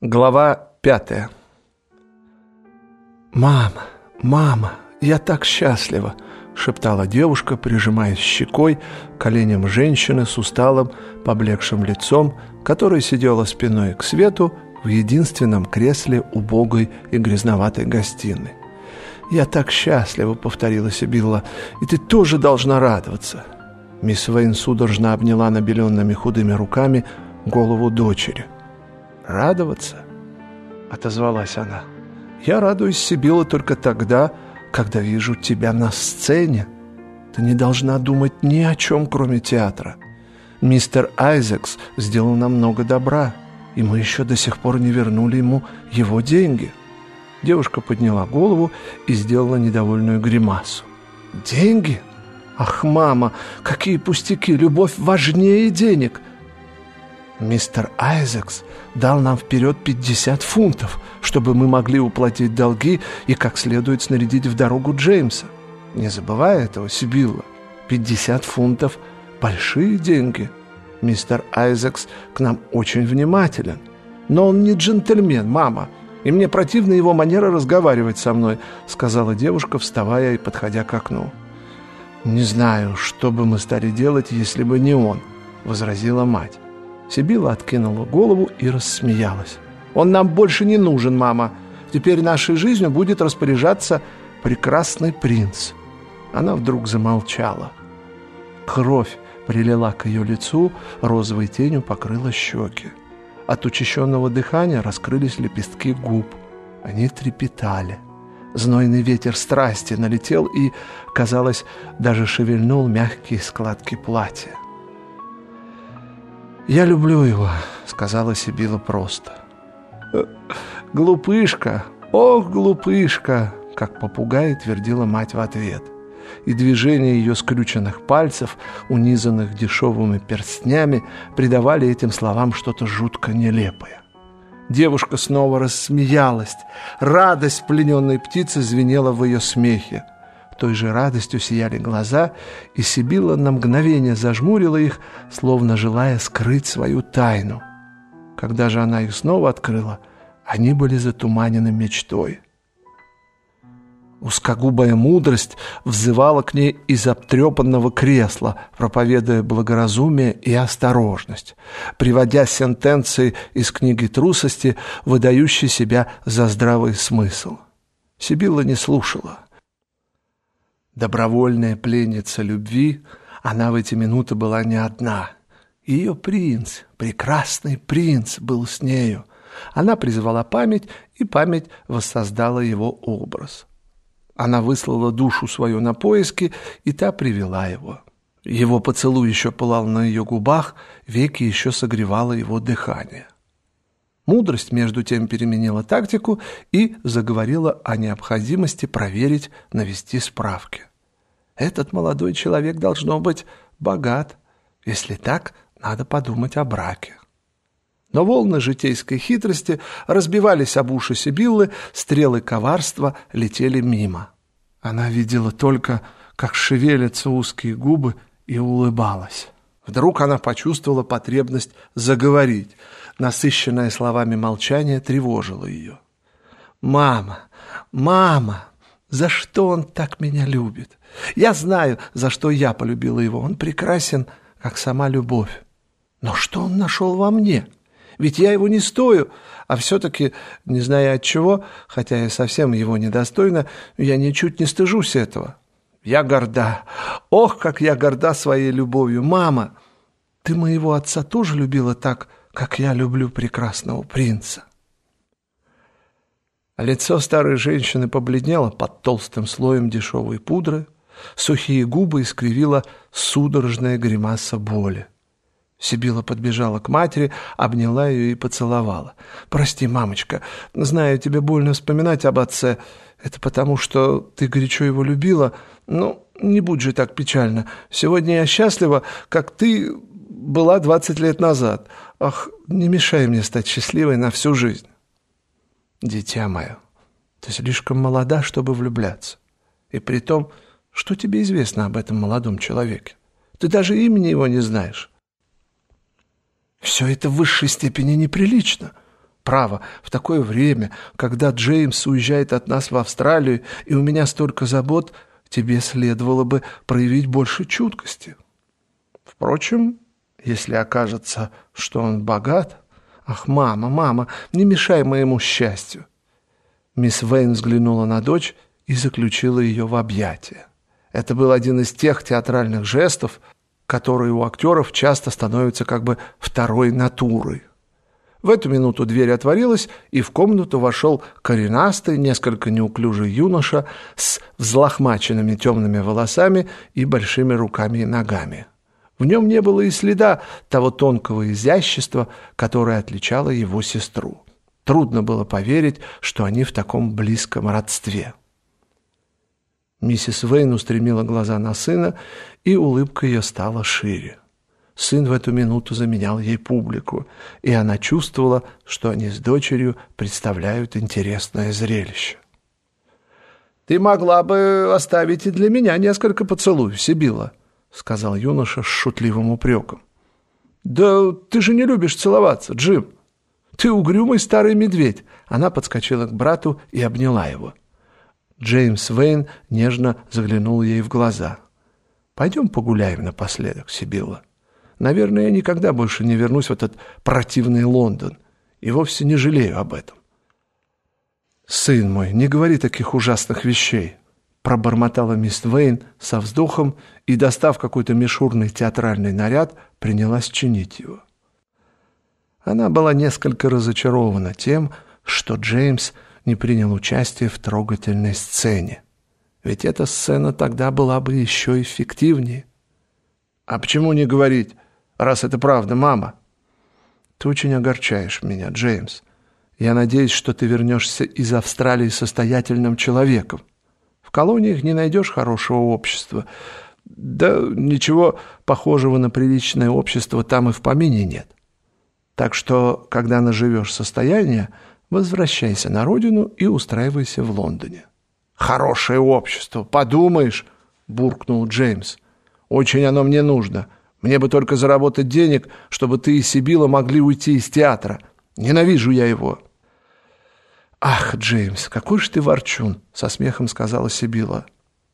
Глава пятая. «Мама, мама, я так счастлива!» — шептала девушка, прижимаясь щекой к коленям женщины с усталым, поблекшим лицом, которая сидела спиной к свету в единственном кресле убогой и грязноватой гостиной. «Я так счастлива!» — повторила Сибилла. «И ты тоже должна радоваться!» Мисс Вейн судорожно обняла набеленными худыми руками голову дочери — радоваться?» — отозвалась она. «Я радуюсь, Сибила, только тогда, когда вижу тебя на сцене. Ты не должна думать ни о чем, кроме театра. Мистер Айзекс сделал нам много добра, и мы еще до сих пор не вернули ему его деньги». Девушка подняла голову и сделала недовольную гримасу. «Деньги? Ах, мама, какие пустяки! Любовь важнее денег!» Мистер Айзекс дал нам вперед 50 фунтов, чтобы мы могли уплатить долги и как следует снарядить в дорогу Джеймса. Не забывай этого, Сибилла. 50 фунтов – большие деньги. Мистер Айзекс к нам очень внимателен. Но он не джентльмен, мама, и мне противна его манера разговаривать со мной, сказала девушка, вставая и подходя к окну. «Не знаю, что бы мы стали делать, если бы не он», — возразила мать. Сибила откинула голову и рассмеялась. «Он нам больше не нужен, мама. Теперь нашей жизнью будет распоряжаться прекрасный принц». Она вдруг замолчала. Кровь прилила к ее лицу, розовой тенью покрыла щеки. От учащенного дыхания раскрылись лепестки губ. Они трепетали. Знойный ветер страсти налетел и, казалось, даже шевельнул мягкие складки платья. «Я люблю его», — сказала Сибила просто. «Э, «Глупышка! Ох, глупышка!» — как попугай твердила мать в ответ. И движения ее скрюченных пальцев, унизанных дешевыми перстнями, придавали этим словам что-то жутко нелепое. Девушка снова рассмеялась. Радость плененной птицы звенела в ее смехе той же радостью сияли глаза, и Сибила на мгновение зажмурила их, словно желая скрыть свою тайну. Когда же она их снова открыла, они были затуманены мечтой. Узкогубая мудрость взывала к ней из обтрепанного кресла, проповедуя благоразумие и осторожность, приводя сентенции из книги трусости, выдающей себя за здравый смысл. Сибилла не слушала добровольная пленница любви, она в эти минуты была не одна. Ее принц, прекрасный принц, был с нею. Она призвала память, и память воссоздала его образ. Она выслала душу свою на поиски, и та привела его. Его поцелуй еще пылал на ее губах, веки еще согревало его дыхание. Мудрость, между тем, переменила тактику и заговорила о необходимости проверить, навести справки. Этот молодой человек должно быть богат. Если так, надо подумать о браке. Но волны житейской хитрости разбивались об уши Сибиллы, стрелы коварства летели мимо. Она видела только, как шевелятся узкие губы, и улыбалась. Вдруг она почувствовала потребность заговорить. Насыщенное словами молчание тревожило ее. «Мама! Мама! За что он так меня любит? Я знаю, за что я полюбила его. Он прекрасен, как сама любовь. Но что он нашел во мне? Ведь я его не стою, а все-таки, не зная от чего, хотя я совсем его недостойна, я ничуть не стыжусь этого. Я горда. Ох, как я горда своей любовью. Мама, ты моего отца тоже любила так, как я люблю прекрасного принца. Лицо старой женщины побледнело под толстым слоем дешевой пудры, Сухие губы искривила судорожная гримаса боли. Сибила подбежала к матери, обняла ее и поцеловала. «Прости, мамочка, знаю, тебе больно вспоминать об отце. Это потому, что ты горячо его любила. Ну, не будь же так печально. Сегодня я счастлива, как ты была двадцать лет назад. Ах, не мешай мне стать счастливой на всю жизнь». «Дитя мое, ты слишком молода, чтобы влюбляться. И при том что тебе известно об этом молодом человеке? Ты даже имени его не знаешь. Все это в высшей степени неприлично. Право, в такое время, когда Джеймс уезжает от нас в Австралию, и у меня столько забот, тебе следовало бы проявить больше чуткости. Впрочем, если окажется, что он богат... Ах, мама, мама, не мешай моему счастью. Мисс Вейн взглянула на дочь и заключила ее в объятия. Это был один из тех театральных жестов, которые у актеров часто становятся как бы второй натурой. В эту минуту дверь отворилась, и в комнату вошел коренастый, несколько неуклюжий юноша с взлохмаченными темными волосами и большими руками и ногами. В нем не было и следа того тонкого изящества, которое отличало его сестру. Трудно было поверить, что они в таком близком родстве. Миссис Вейн устремила глаза на сына, и улыбка ее стала шире. Сын в эту минуту заменял ей публику, и она чувствовала, что они с дочерью представляют интересное зрелище. «Ты могла бы оставить и для меня несколько поцелуев, Сибила», — сказал юноша с шутливым упреком. «Да ты же не любишь целоваться, Джим. Ты угрюмый старый медведь». Она подскочила к брату и обняла его. Джеймс Вейн нежно заглянул ей в глаза. «Пойдем погуляем напоследок, Сибилла. Наверное, я никогда больше не вернусь в этот противный Лондон. И вовсе не жалею об этом». «Сын мой, не говори таких ужасных вещей», — пробормотала мисс Вейн со вздохом и, достав какой-то мишурный театральный наряд, принялась чинить его. Она была несколько разочарована тем, что Джеймс — не принял участие в трогательной сцене. Ведь эта сцена тогда была бы еще эффективнее. «А почему не говорить, раз это правда, мама?» «Ты очень огорчаешь меня, Джеймс. Я надеюсь, что ты вернешься из Австралии состоятельным человеком. В колониях не найдешь хорошего общества. Да ничего похожего на приличное общество там и в помине нет. Так что, когда наживешь состояние, Возвращайся на родину и устраивайся в Лондоне. «Хорошее общество, подумаешь!» — буркнул Джеймс. «Очень оно мне нужно. Мне бы только заработать денег, чтобы ты и Сибила могли уйти из театра. Ненавижу я его». «Ах, Джеймс, какой же ты ворчун!» — со смехом сказала Сибила.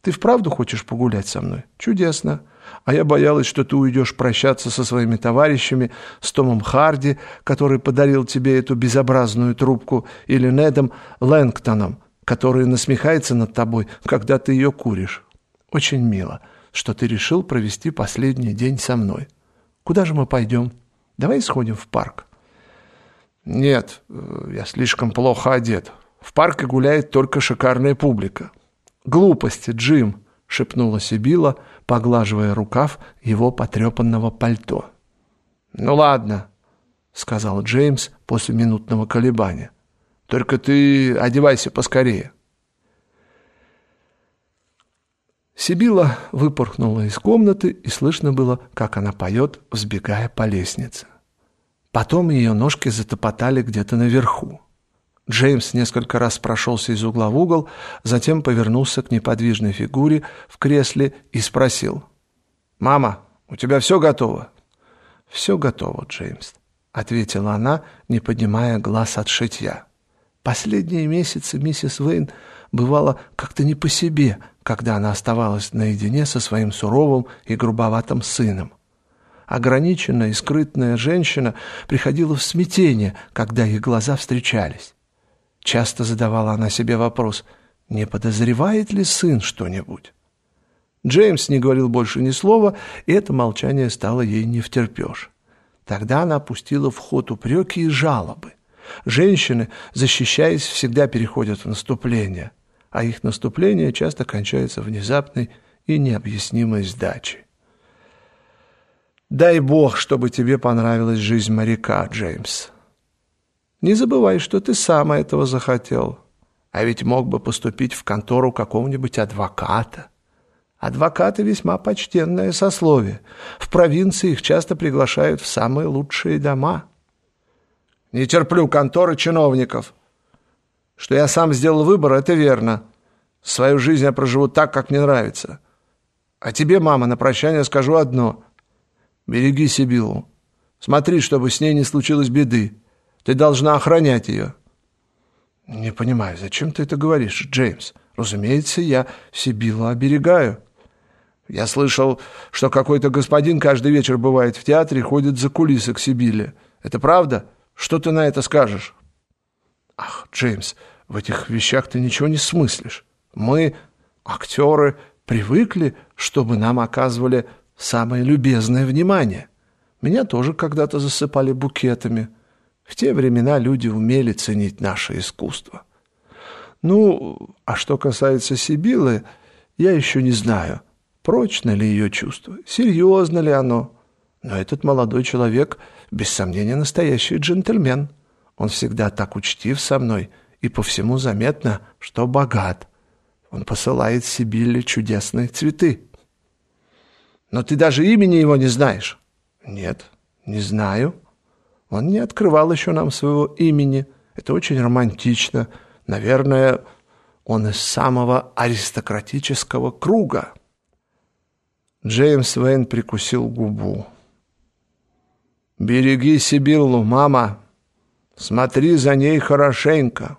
«Ты вправду хочешь погулять со мной? Чудесно!» А я боялась, что ты уйдешь прощаться со своими товарищами, с Томом Харди, который подарил тебе эту безобразную трубку, или Недом Лэнгтоном, который насмехается над тобой, когда ты ее куришь. Очень мило, что ты решил провести последний день со мной. Куда же мы пойдем? Давай сходим в парк. Нет, я слишком плохо одет. В парке гуляет только шикарная публика. Глупости, Джим, шепнула Сибила, — поглаживая рукав его потрепанного пальто. «Ну ладно», — сказал Джеймс после минутного колебания. «Только ты одевайся поскорее». Сибила выпорхнула из комнаты, и слышно было, как она поет, взбегая по лестнице. Потом ее ножки затопотали где-то наверху. Джеймс несколько раз прошелся из угла в угол, затем повернулся к неподвижной фигуре в кресле и спросил. «Мама, у тебя все готово?» «Все готово, Джеймс», — ответила она, не поднимая глаз от шитья. Последние месяцы миссис Вейн бывала как-то не по себе, когда она оставалась наедине со своим суровым и грубоватым сыном. Ограниченная и скрытная женщина приходила в смятение, когда их глаза встречались. Часто задавала она себе вопрос, не подозревает ли сын что-нибудь. Джеймс не говорил больше ни слова, и это молчание стало ей не втерпешь. Тогда она опустила в ход упреки и жалобы. Женщины, защищаясь, всегда переходят в наступление, а их наступление часто кончается внезапной и необъяснимой сдачей. «Дай Бог, чтобы тебе понравилась жизнь моряка, Джеймс», не забывай, что ты сам этого захотел. А ведь мог бы поступить в контору какого-нибудь адвоката. Адвокаты весьма почтенное сословие. В провинции их часто приглашают в самые лучшие дома. Не терплю конторы чиновников. Что я сам сделал выбор, это верно. Свою жизнь я проживу так, как мне нравится. А тебе, мама, на прощание скажу одно. Береги Сибилу. Смотри, чтобы с ней не случилось беды. Ты должна охранять ее». «Не понимаю, зачем ты это говоришь, Джеймс? Разумеется, я Сибилу оберегаю». «Я слышал, что какой-то господин каждый вечер бывает в театре и ходит за кулисы к Сибиле. Это правда? Что ты на это скажешь?» «Ах, Джеймс, в этих вещах ты ничего не смыслишь. Мы, актеры, привыкли, чтобы нам оказывали самое любезное внимание. Меня тоже когда-то засыпали букетами. В те времена люди умели ценить наше искусство. Ну, а что касается Сибилы, я еще не знаю, прочно ли ее чувство, серьезно ли оно. Но этот молодой человек, без сомнения, настоящий джентльмен. Он всегда так учтив со мной, и по всему заметно, что богат. Он посылает Сибилле чудесные цветы. Но ты даже имени его не знаешь. Нет, не знаю. Он не открывал еще нам своего имени. Это очень романтично. Наверное, он из самого аристократического круга. Джеймс Вейн прикусил губу. «Береги Сибиллу, мама. Смотри за ней хорошенько.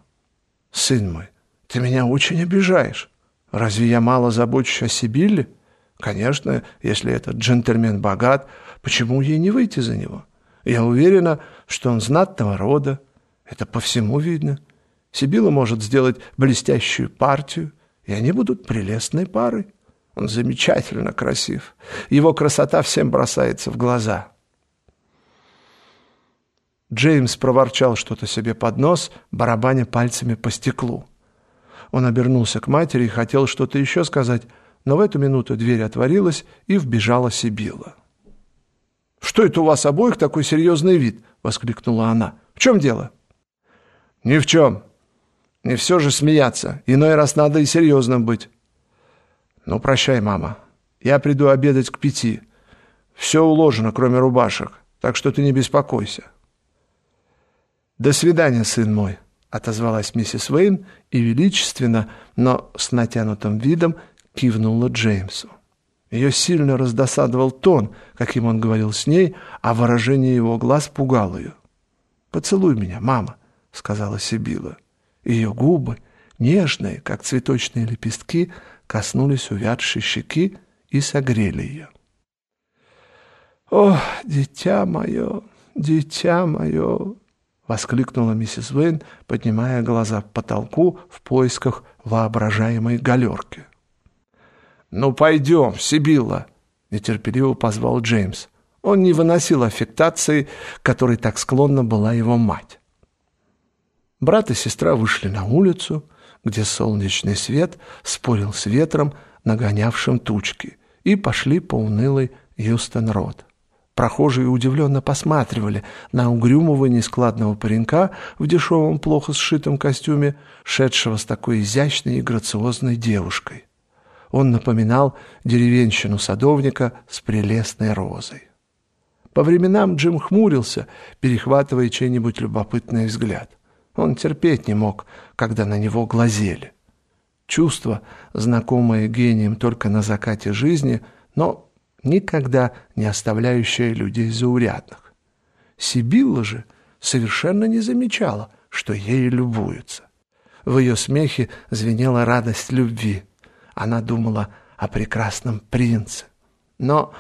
Сын мой, ты меня очень обижаешь. Разве я мало забочусь о Сибилле? Конечно, если этот джентльмен богат, почему ей не выйти за него? Я уверена, что он знатного рода. Это по всему видно. Сибила может сделать блестящую партию, и они будут прелестной парой. Он замечательно красив. Его красота всем бросается в глаза. Джеймс проворчал что-то себе под нос, барабаня пальцами по стеклу. Он обернулся к матери и хотел что-то еще сказать, но в эту минуту дверь отворилась, и вбежала Сибила. «Что это у вас обоих такой серьезный вид?» — воскликнула она. «В чем дело?» «Ни в чем. Не все же смеяться. Иной раз надо и серьезным быть». «Ну, прощай, мама. Я приду обедать к пяти. Все уложено, кроме рубашек, так что ты не беспокойся». «До свидания, сын мой», — отозвалась миссис Уэйн и величественно, но с натянутым видом кивнула Джеймсу. Ее сильно раздосадовал тон, каким он говорил с ней, а выражение его глаз пугало ее. «Поцелуй меня, мама», — сказала Сибила. Ее губы, нежные, как цветочные лепестки, коснулись увядшей щеки и согрели ее. «О, дитя мое, дитя мое!» — воскликнула миссис Уэйн, поднимая глаза к потолку в поисках воображаемой галерки. «Ну, пойдем, Сибилла!» — нетерпеливо позвал Джеймс. Он не выносил аффектации, которой так склонна была его мать. Брат и сестра вышли на улицу, где солнечный свет спорил с ветром, нагонявшим тучки, и пошли по унылой Юстон-Род. Прохожие удивленно посматривали на угрюмого нескладного паренька в дешевом, плохо сшитом костюме, шедшего с такой изящной и грациозной девушкой. Он напоминал деревенщину садовника с прелестной розой. По временам Джим хмурился, перехватывая чей-нибудь любопытный взгляд. Он терпеть не мог, когда на него глазели. Чувство, знакомое гением только на закате жизни, но никогда не оставляющая людей заурядных. Сибилла же совершенно не замечала, что ею любуются. В ее смехе звенела радость любви. Она думала о прекрасном принце. Но,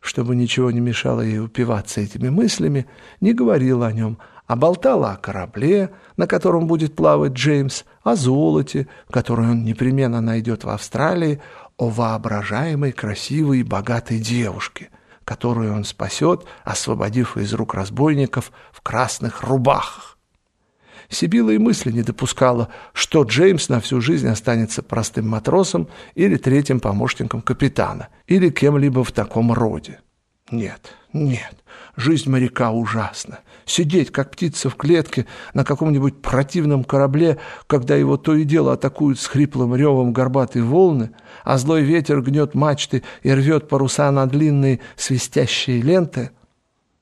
чтобы ничего не мешало ей упиваться этими мыслями, не говорила о нем, а болтала о корабле, на котором будет плавать Джеймс, о золоте, которое он непременно найдет в Австралии, о воображаемой красивой и богатой девушке, которую он спасет, освободив из рук разбойников в красных рубахах. Сибила и мысли не допускала, что Джеймс на всю жизнь останется простым матросом или третьим помощником капитана, или кем-либо в таком роде. Нет, нет, жизнь моряка ужасна. Сидеть, как птица в клетке, на каком-нибудь противном корабле, когда его то и дело атакуют с хриплым ревом горбатые волны, а злой ветер гнет мачты и рвет паруса на длинные свистящие ленты.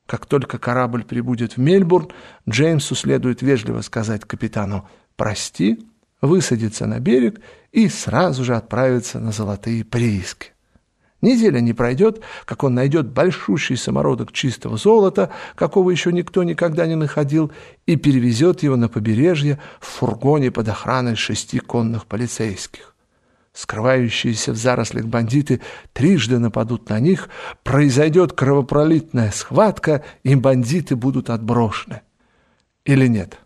Как только корабль прибудет в Мельбурн, Джеймсу следует вежливо сказать капитану «прости», высадиться на берег и сразу же отправиться на золотые прииски. Неделя не пройдет, как он найдет большущий самородок чистого золота, какого еще никто никогда не находил, и перевезет его на побережье в фургоне под охраной шести конных полицейских. Скрывающиеся в зарослях бандиты трижды нападут на них, произойдет кровопролитная схватка, и бандиты будут отброшены. Или нет?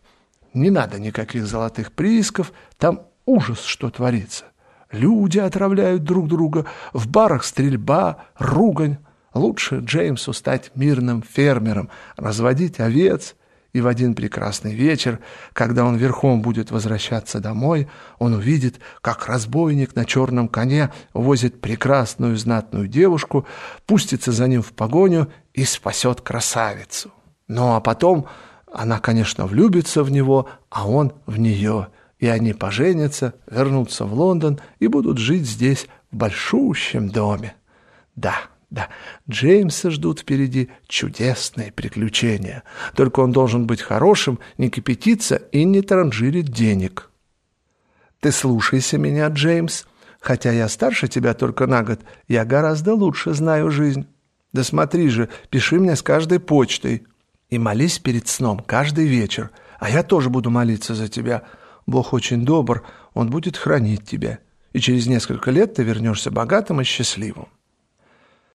Не надо никаких золотых приисков, там ужас, что творится. Люди отравляют друг друга, в барах стрельба, ругань. Лучше Джеймсу стать мирным фермером, разводить овец. И в один прекрасный вечер, когда он верхом будет возвращаться домой, он увидит, как разбойник на черном коне возит прекрасную знатную девушку, пустится за ним в погоню и спасет красавицу. Ну а потом она, конечно, влюбится в него, а он в нее – и они поженятся, вернутся в Лондон и будут жить здесь в большущем доме. Да, Джеймса ждут впереди чудесные приключения. Только он должен быть хорошим, не кипятиться и не транжирить денег. Ты слушайся меня, Джеймс. Хотя я старше тебя только на год, я гораздо лучше знаю жизнь. Да смотри же, пиши мне с каждой почтой. И молись перед сном каждый вечер, а я тоже буду молиться за тебя — Бог очень добр, Он будет хранить тебя, и через несколько лет ты вернешься богатым и счастливым.